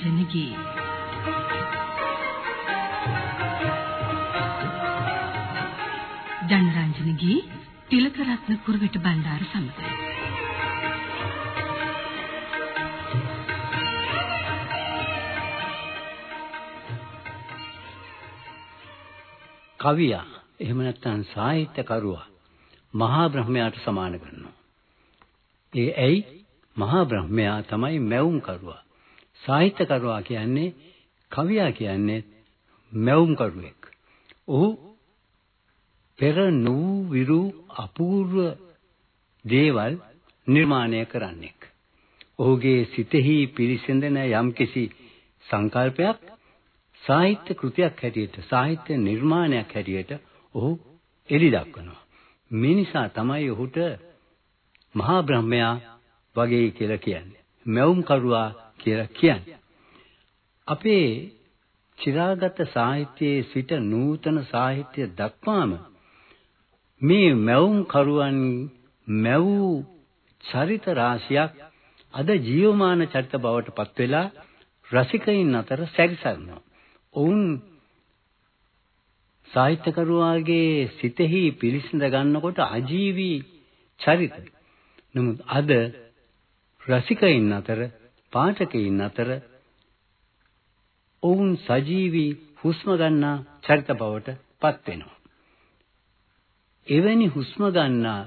ජනරන්ජනගේ ජනරන්ජනගේ තිලකරත්න කුරුවිට බණ්ඩාර සමග කවියා එහෙම නැත්නම් සාහිත්‍යකරුවා මහා බ්‍රහ්මයාට සමාන කරනවා. ඒ ඇයි මහා බ්‍රහ්මයා තමයි මැවුම් කරුවා. සාහිත්‍යකරුවා කියන්නේ කවියා කියන්නේ මැවුම් කරුවෙක්. ඔහු පෙර නූ විරු අපූර්ව දේවල් නිර්මාණය කරන්නෙක්. ඔහුගේ සිතෙහි පිරිසිඳන යම්කිසි සංකල්පයක් සාහිත්‍ය කෘතියක් හැටියට සාහිත්‍ය නිර්මාණයක් හැටියට ඔහු එලි දක්වනවා. මේ නිසා තමයි ඔහුට මහා බ්‍රහ්මයා වගේ කියලා කියන්නේ. මැවුම් කරුවා කියලා කියන්නේ. අපේ චිරාගත සාහිත්‍යයේ සිට නූතන සාහිත්‍ය දක්වාම මේ මැවුම් කරුවන් මැවූ චරිත රාශියක් අද ජීවමාන චරිත බවට පත් වෙලා රසිකයින් අතර සැරිසරනවා. ඔවුන් සාහිත්‍යකරුවාගේ සිතෙහි පිළිසිඳ ගන්නකොට අජීවී චරිත. නමුත් අද රසිකයින් අතර පාඨකයින් අතර ඔවුන් සජීවී හුස්ම ගන්නා චරිත බවට පත් වෙනවා. එවැනි හුස්ම ගන්නා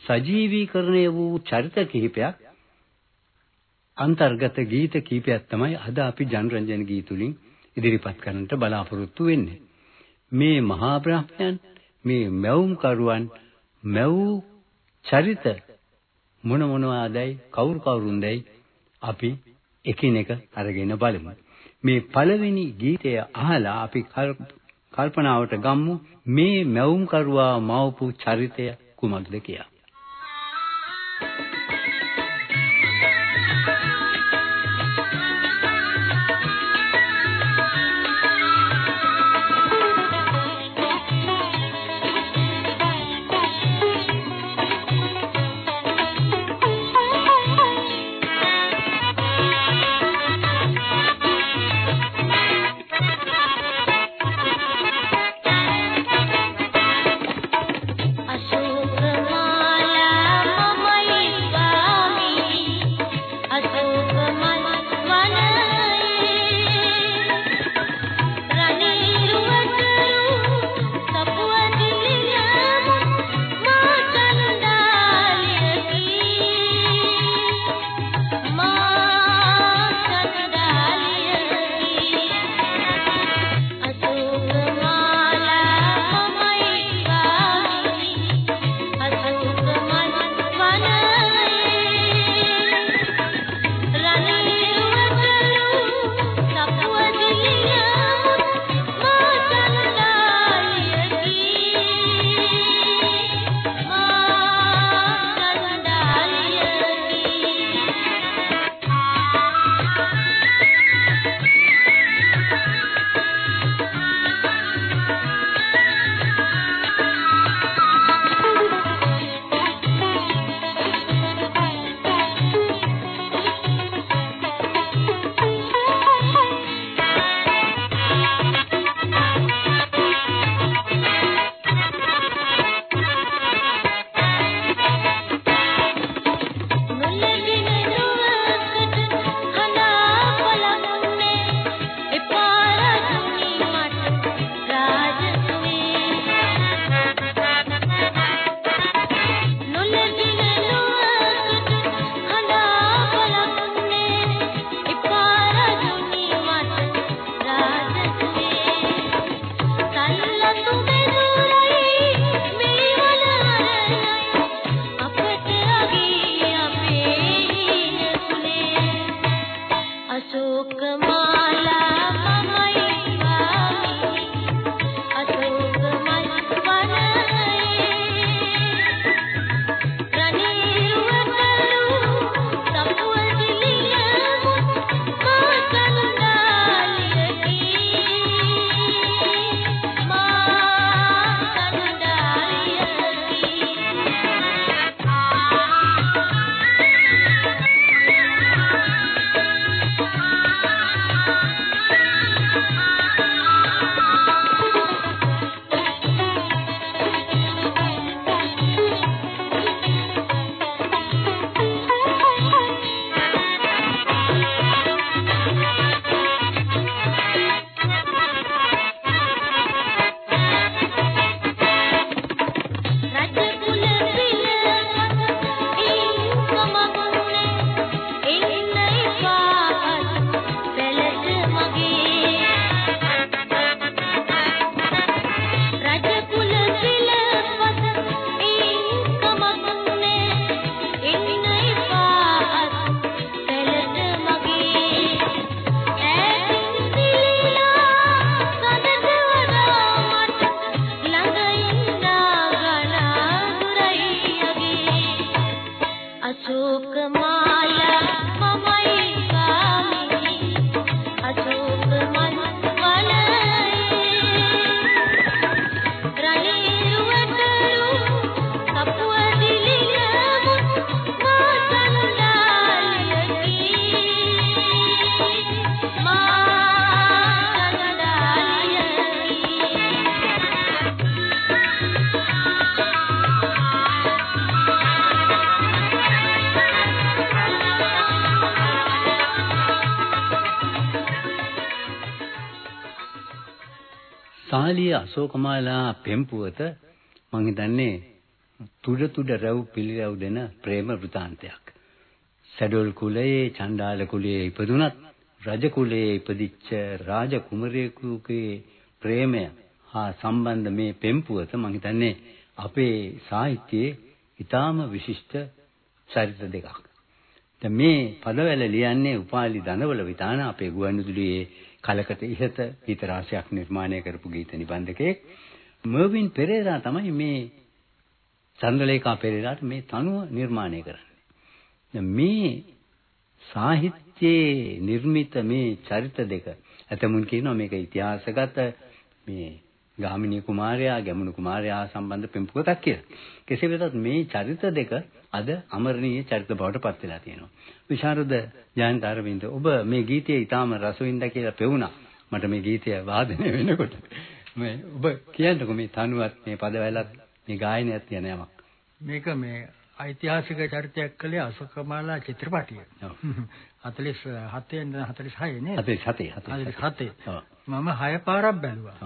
සජීවීකරණය වූ චරිත කිහිපයක් අන්තර්ගත ගීත කිහිපයක් තමයි අද අපි ජනරන්ජන ගීතුලින් ඉදිරිපත් කරන්නට බලාපොරොත්තු වෙන්නේ. මේ මහා බ්‍රහ්මයන් මේ මැවුම් කරුවන් මැවූ චරිත මොන මොනවාදයි කවුරු කවුරුන්දයි අපි එකිනෙක අරගෙන බලමු. මේ පළවෙනි ගීතය අහලා අපි කල්පනාවට ගම්මු මේ මැවුම් කරුවා මවපු චරිතය කුමක්ද කියලා. සාලිය අශෝකමාලා පෙම්පුවත මං හිතන්නේ තුඩ තුඩ රැව් පිළිරැව් දෙන ප්‍රේම වෘතාන්තයක්. සැඩොල් කුලයේ චණ්ඩාල කුලයේ ඉපදුනත් රජ කුලයේ ඉපදිච්ච රාජ කුමරියෙකුගේ ප්‍රේමය හා සම්බන්ධ මේ පෙම්පුවත මං හිතන්නේ අපේ සාහිත්‍යයේ ඊටාම විශිෂ්ට චරිත දෙකක්. දැන් මේ පදවැල ලියන්නේ උපාලි දනවල විතාන අපේ ගුවන්විදුලියේ කලකට ඉහත ගීත රාශියක් නිර්මාණය කරපු ගීත නිබන්ධකයෙක් මර්වින් පෙරේරා තමයි මේ චන්ද්‍රලේඛා පෙරේරාට මේ තනුව නිර්මාණය කරන්නේ. මේ සාහිත්‍යයේ නිර්මිත මේ චරිත දෙක ඇතමුන් කියනවා මේක ඉතිහාසගත මේ ගාමිණී කුමාරයා ගැමුණු කුමාරයා සම්බන්ධ පෙම්පුවතක් කියලා. කෙසේ වෙතත් මේ චරිත දෙක අද අමරණීය චරිත බවට පත් වෙලා තියෙනවා. විශාරද ජයන්ත අරවින්ද ඔබ මේ ගීතය ඊටාම රසවින්ද කියලා පෙවුනා. මට මේ ගීතය වාදනය වෙනකොට මේ ඔබ කියන්නකෝ මේ තනුවත් මේ පදවැලත් මේ ගායනයත් කියන යමක්. මේක මේ ඓතිහාසික චරිතයක් කළේ අශෝකමාලා චිත්‍රපටිය. ඔව්. 47 ඉඳන් 46 නේද? 47 47. 47. ඔව්. මම හය පාරක් බැලුවා.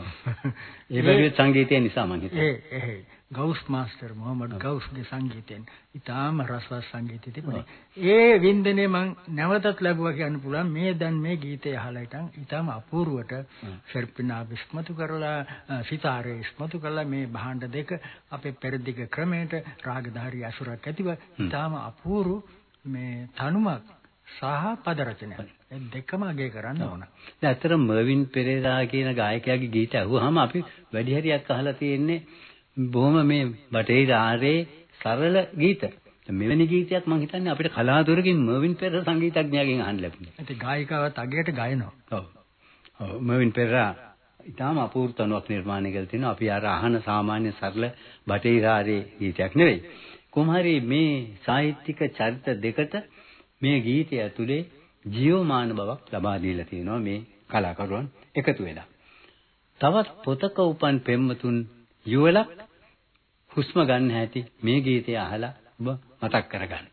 ඒ බැලුවේ සංගීතය නිසා මං හිතුවා. ඒ ඒ ගවුස් මාස්ටර් මොහමඩ් ගවුස්ගේ සංගීතයෙන් ඉතාම රසවත් සංගීතය තිබුණේ. ඒ වින්දනේ මං නැවතත් ලැබුවා කියන්න පුළුවන්. මේ දැන් මේ ගීතය අහලා ඉතින් ඉතාම අපූර්වට ශිල්පිනා විස්මතු කරලා සිතාරේ ඉස්මතු කරලා මේ භාණ්ඩ දෙක අපේ පෙරදිග ක්‍රමයට රාගධාරී අසුරක් ඇතිව ඉතාම අපූර්ව මේ තනුමක් සහ පද රචනයක්. දෙකම අගය කරන්න ඕන. දැන් ඇත්තටම මර්වින් පෙරේරා කියන ගායකයාගේ ගීත අහුවාම අපි වැඩි හරියක් අහලා තියෙන්නේ බොහොම මේ බටේ ආරේ සරල ගීත. මෙවැනි ගීතයක් මම හිතන්නේ අපිට කලාතුරකින් මර්වින් පෙරේරා සංගීතඥයාගෙන් අහන්න ලැබුණා. ඒත් ගායිකාවත් අගයට ගයනවා. ඔව්. ඔව් මර්වින් පෙරේරා ඊටාම අපූර්ව තනුවක් නිර්මාණය කරලා තිනවා. අපි අර අහන සාමාන්‍ය සරල බටේ ආරේ ගීතයක් නෙවෙයි. කොහොම හරි මේ සාහිත්‍යික චරිත දෙකට මේ ගීතය ඇතුලේ ජීවමාන බවක් ලබා දීලා තියෙනවා මේ කලාකරුවන් එකතු වෙලා. තවත් පොතක උපන් පෙම්වතුන් යුවලක් හුස්ම ගන්න හැටි මේ ගීතය අහලා ඔබ මතක් කරගන්න.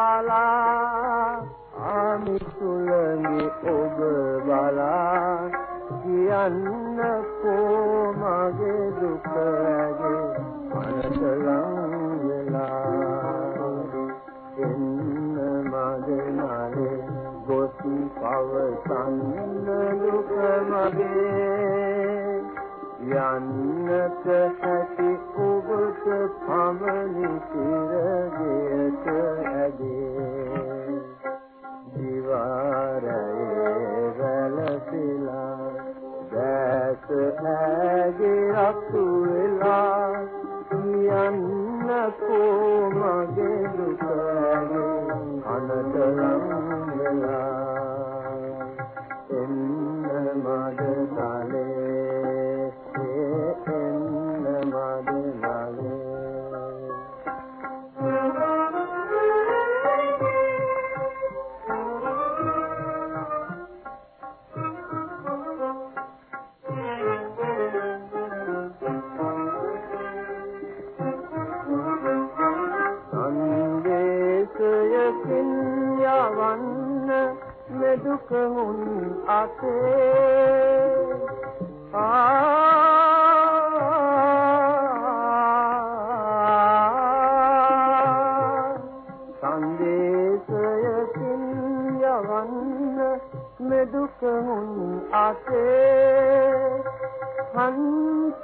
එම වලා ආමි සුළඟි ඔබ බලා කියන්න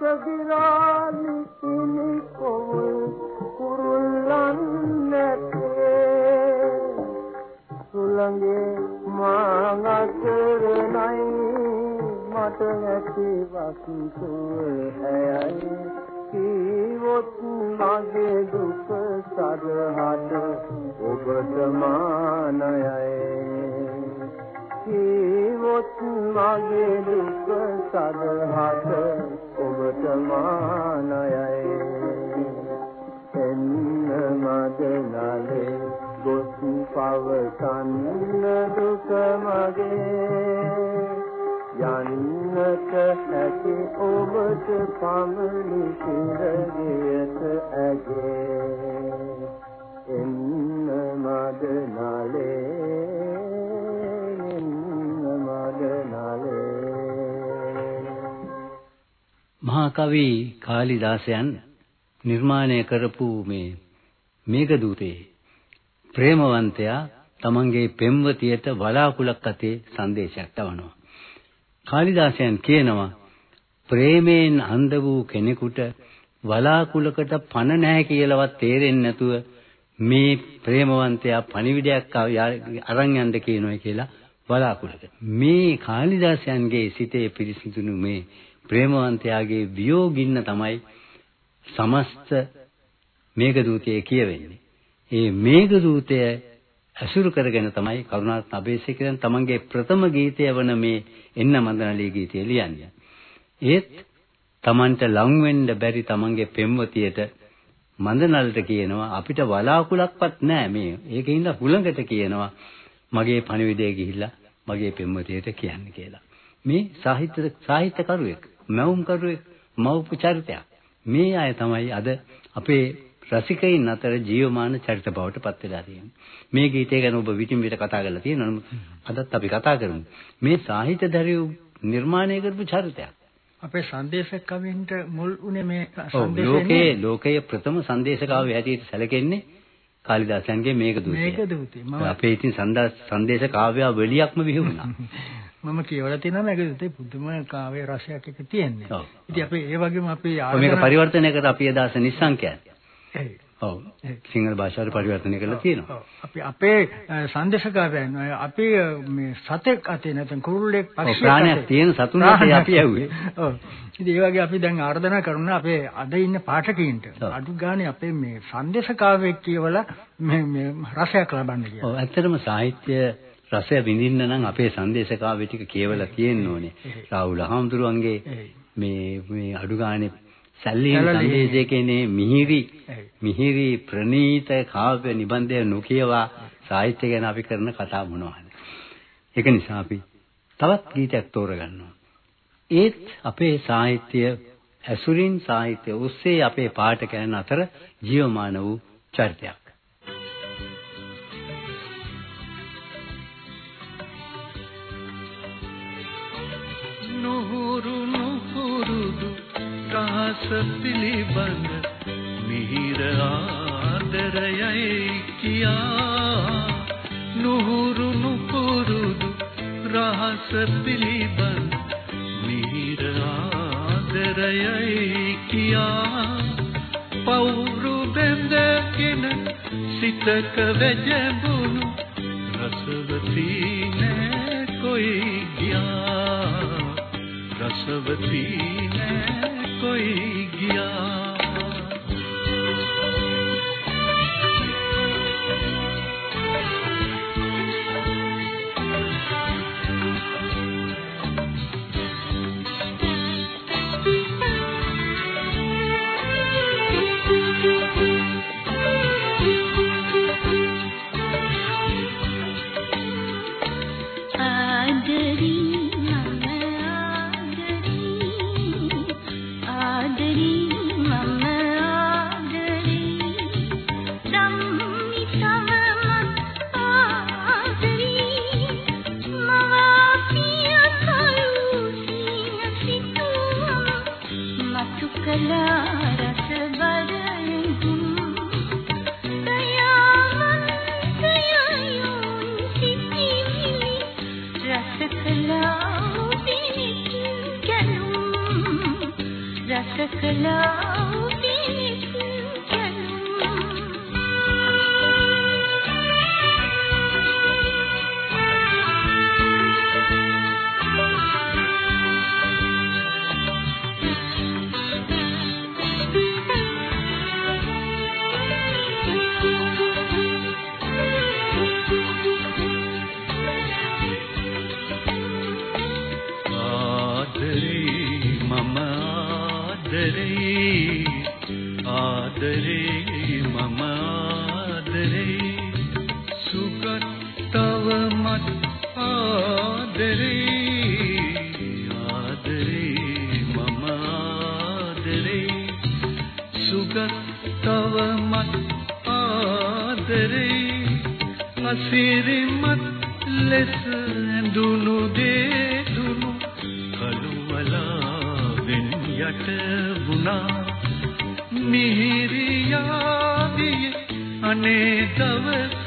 හංස ගිරාලි කිනි කොවුල් කුරුල්ලන් නැතේ සුළඟේ මාඟතරණයි මට නැති වස්තුව මහා කවි කාලිදාසයන් නිර්මාණය කරපු මේ මේඝදූතේ ප්‍රේමවන්තයා තමන්ගේ පෙම්වතියට වලාකුලක් අතේ සංදේශයක් තවනවා. කාලිදාසයන් කියනවා ප්‍රේමයෙන් අන්ධ වූ කෙනෙකුට වලාකුලකට පණ නැහැ කියලාවත් තේරෙන්නේ නැතුව මේ ප්‍රේමවන්තයා පණිවිඩයක් අරන් යන්න කියනවා කියලා වලාකුලක. මේ කාලිදාසයන්ගේ සිතේ පිරිසිදුණු මේ ප්‍රේමවන්තයාගේ වියෝගින්න තමයි සමස්ත මේඝදූතයේ කියවෙන්නේ. ඒ මේඝදූතය අසුරු කරගෙන තමයි කරුණාරත්න අබේසේකරන් තමන්ගේ ප්‍රථම ගීතය වන මේ එන්න මන්දනලී ගීතය ලියන්නේ. ඒත් තමන්ට ලං වෙන්න බැරි තමන්ගේ පෙම්වතියට මන්දනලට කියනවා අපිට වලාකුලක්වත් නැහැ මේ. ඒකින්ද හුළඟට කියනවා මගේ පණිවිඩය ගිහිල්ලා මගේ පෙම්වතියට කියන්න කියලා. මේ සාහිත්‍ය සාහිත්‍ය කරුවෙක්, මැවුම් කරුවෙක්, මව්පු චරිතයක්. මේ අය තමයි අද අපේ රසිකයින් අතර ජීවමාන චරිත බවට පත් වෙලා තියෙන්නේ. මේ ගීතය ගැන ඔබ විටින් විට කතා කරලා තියෙනවා. නමුත් අදත් අපි කතා කරමු. මේ සාහිත්‍යධාරිය නිර්මාණය කරපු චරිතයක්. අපේ සංදේශ කවින්ට මුල් උනේ මේ ඔව් ලෝකයේ ලෝකයේ ප්‍රථම සංදේශකාවය හැටියට සැලකෙන්නේ කාලිදාසයන්ගේ මේඝදූතය. මේඝදූතය. මම අපේ ඉතින් සංදේශ කාව්‍ය වලියක්ම විහිුණා. මම කියවලා තියෙනවා මේකේ පුදුම කාව්‍ය රසයක් එක තියෙන්නේ. ඉතින් අපි ඒ වගේම අපි මේක පරිවර්තනය කර අපි එදාස නිස්සංකයන්. ඔව්. සිංහල භාෂාවට පරිවර්තනය කරලා තියෙනවා. අපි අපේ සංදේශකාරයන් අපි මේ සතෙක් අතේ නැත්නම් කුරුල්ලෙක් පක්ෂියෙක් ප්‍රාණයක් තියෙන සතුන් අතේ අපි ඇහුවේ. ඔව්. ඉතින් ඒ වගේ අපි දැන් ආර්දනා කරනවා අපේ අද ඉන්න පාඨකීන්ට. අඩු ගානේ අපේ මේ සංදේශකාවයෙක් කියවලා මේ මේ රසයක් ලබන්න කියලා. ඔව් ඇත්තටම සාහිත්‍ය රසය විඳින්න නම් අපේ සංදේශකාව්‍ය ටික කියවලා තියෙන්න ඕනේ. රාහුල හාමුදුරුවන්ගේ. මේ මේ අඩු ගානේ සැල්ලීන සැලලී. සංදේශයේ කියන්නේ මිහිරි. මිහිරි ප්‍රණීත කාව්‍ය නිබන්ධය නොකියවා සාහිත්‍ය ගැන අපි කරන කතා මොනවද? ඒක නිසා අපි තවත් ගීතයක් තෝරගන්නවා. ඒත් අපේ සාහිත්‍ය ඇසුරින් සාහිත්‍ය ඔස්සේ අපේ පාඨකයන් අතර ජීවමාන වූ චරිතයක්. රහස පිළිබඳ මිහිර ආදරයයි කියා. නුහුරු නුහුරුදු රහස පිළිබඳ ආදරයයි කියා. පවුරු බැඳගෙන සිතක වැජඹුණු රසවතී නෑ කොයි ගියා. රසවතී නෑ कोई गया टकला අසිරිමත් ලෙස ඇඳුණු දේදුණු කළුවලා වෙන් යට වුණා. මිහිරියාදී අනේ දවස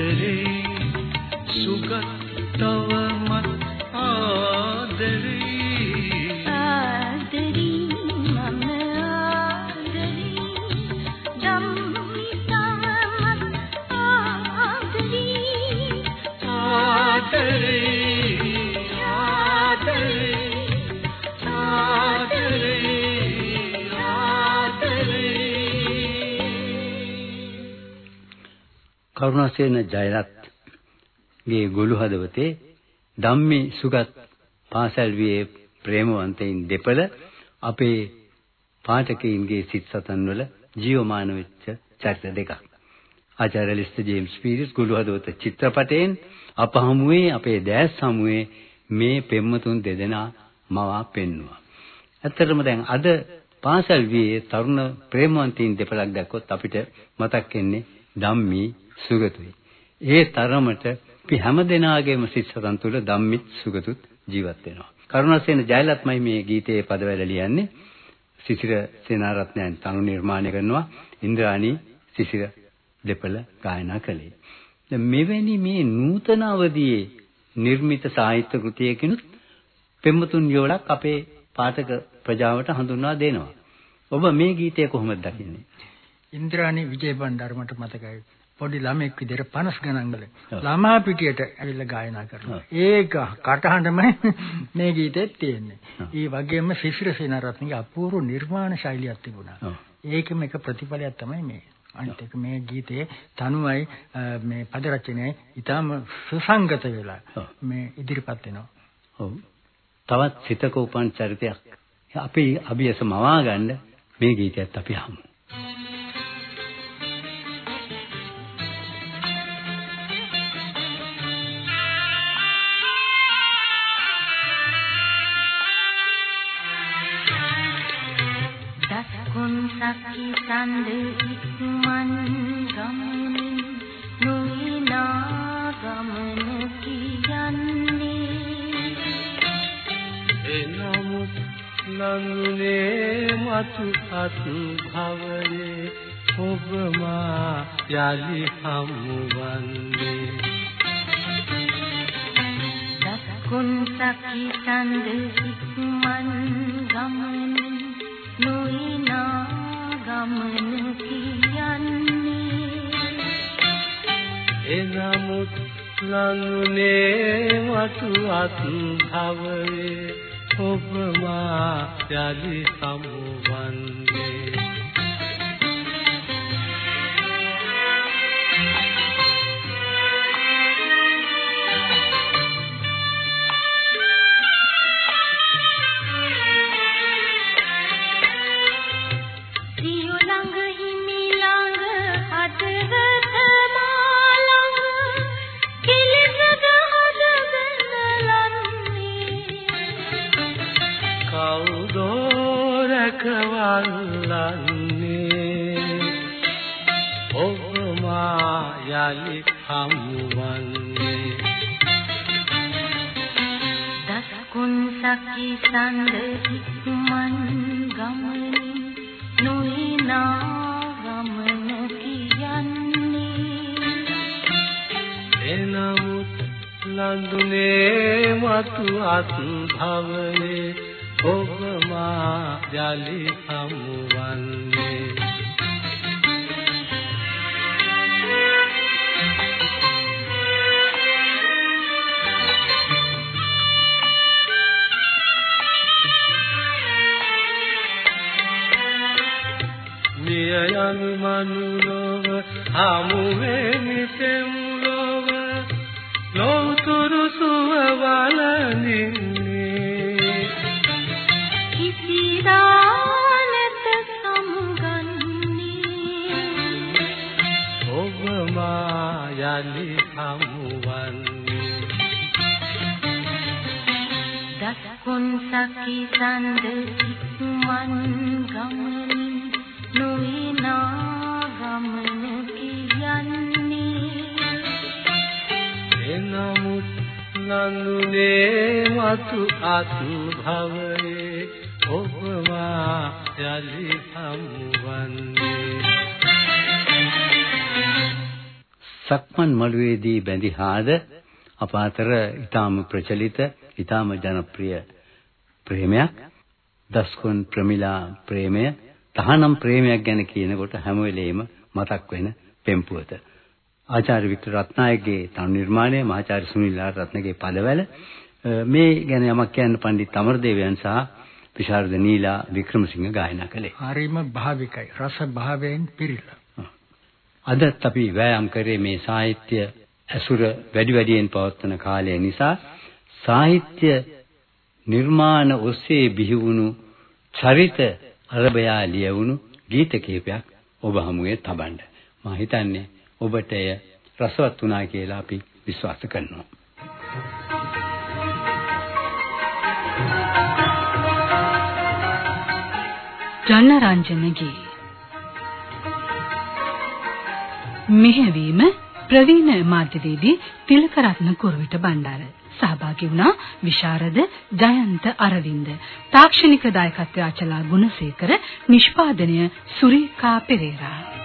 කොයි ගියා කරුණාසේන ජයරත් ගේ ගොළු හදවතේ ධම්මි සුගත් පාසල් වියේ ප්‍රේමවන්තයින් දෙපළ අපේ පාඨකයින්ගේ සිත් සතන් වල ජීවමාන වෙච්ච චරිත දෙකක්. ආචාර්ය ලිස්ටර් ජේම්ස් පීරිස් ගොළු හදවත චිත්‍රපටයෙන් අප හමුවේ අපේ දැස් හමුවේ මේ පෙම්මතුන් දෙදෙනා මවා පෙන්වුවා. ඇත්තටම දැන් අද පාසල් වියේ තරුණ ප්‍රේමවන්තයින් දෙපළක් දැක්කොත් අපිට මතක් වෙන්නේ ධම්මි සුගතුයි. ඒ තරමට අපි හැමදෙනාගේම සිත් සතන් තුළ ධම්මිත් සුගතුත් ජීවත් වෙනවා. කරුණාසේන ජයලත්මයි මේ ගීතයේ පදවැල ලියන්නේ. සිසිර සේනාරත්නයන් තනු නිර්මාණය කරනවා. ඉන්ද්‍රාණී සිසිර දෙපළ ගායනා කළේ. දැන් මෙවැනි මේ නූතන අවදියේ නිර්මිත සාහිත්‍ය කෘතියකිනුත් පෙම්මතුන් යෝලක් අපේ පාඨක ප්‍රජාවට හඳුන්වා දෙනවා. ඔබ මේ ගීතය කොහොමද දකින්නේ? ඉන්ද්‍රාණි විජේබණ්ඩාර මට මතකයි. පොඩි ළමෙක් විදිහට 50 ගණන් වල ළමා පිටියට ඇවිල්ලා ගායනා කරනවා. ඒක කටහඬමයි මේ ගීතෙත් තියෙන්නේ. ඒ වගේම ශිශිර සේනාරත්නගේ අපූර්ව නිර්මාණ ශෛලියක් තිබුණා. ඒකෙම එක ප්‍රතිඵලයක් තමයි මේ. අනිත් එක මේ ගීතයේ තනුවයි මේ පද රචනයයි ඊටම සුසංගත වෙලා මේ ඉදිරිපත් වෙනවා. ඔව්. තවත් සිතක උපන් චරිතයක් අපි අභියස මවා ගන්න මේ ගීතයත් අපි අහමු. සකි සඳ ඉක්මන් ගමනින් නොවිනා ගමන කියන්නේ එනමුත් නංගුනේ මතු අතු භවයේ ඔබ මා යලි හමුවන්නේ. දක්කුන් සකි සඳ ඉක්මන් ගමනින් නොවිනා ගමන කියන්නේ එනමුත් ලඟුනේ වතු අත් භවයේ ඔබ මා යලි සමුවන්නේ වල්ලන්නේ ඔබ මා යලි හමුවන්නේ. දස්කුන් සකි සඳ ඉක්මන් ගමනින් නොහිනා ගමන කියන්නේ. එනමුත් ලඳුනේ මතු අත් භවයේ ඔබ මා යලි හමුවන්නේ මිය යමි මනුලොව හමු හමුවන්නේ දස්කොන් සකි සඳ ඉක්මන් ගමනින් නොවිනා ගමන කියන්නේ එනමුත් නඳුනේ මතු අතු භවයේ ඔබ මා යලි හමුවන්නේ සක්මන් මළුවේදී බැඳි හාද අප අතර ඊටාම ප්‍රචලිත ඊටාම ජනප්‍රිය ප්‍රේමයක් දස්කොන් ප්‍රමිලා ප්‍රේමය තහනම් ප්‍රේමයක් ගැන කියනකොට හැම වෙලෙම මතක් වෙන පෙම්පුවත ආචාර්ය වික්ටර් රත්නායකගේ තනු නිර්මාණය මහාචාර්ය සුනිල් රත්නගේ පදවැල මේ ගැන යමක් කියන්න පණ්ඩිත් අමරදේවයන් සහ විශාරද නීලා වික්‍රමසිංහ ගායනා කළේ. හරිම භාවිකයි. රස භාවයෙන් පිරීලා. අදත් අපි වෑයම් කරේ මේ සාහිත්‍ය ඇසුර වැඩි වැඩියෙන් පවත්වන කාලය නිසා සාහිත්‍ය නිර්මාණ ඔස්සේ බිහි වුණු චරිත අරබයා ලියවුණු ගීත කීපයක් ඔබ හමුවේ තබන්න. මම හිතන්නේ ඔබට එය රසවත් වුණා කියලා අපි විශ්වාස කරනවා. ජනරංජනගේ මෙහෙවීම ප්‍රවීණ මාධ්‍යවේදී තිලකරත්න කුරුවිට බණ්ඩාර. සහභාගී වුණා විශාරද ජයන්ත අරවින්ද. තාක්ෂණික දායකත්වය අචලා ගුණසේකර නිෂ්පාදනය සුරීකා පෙරේරා.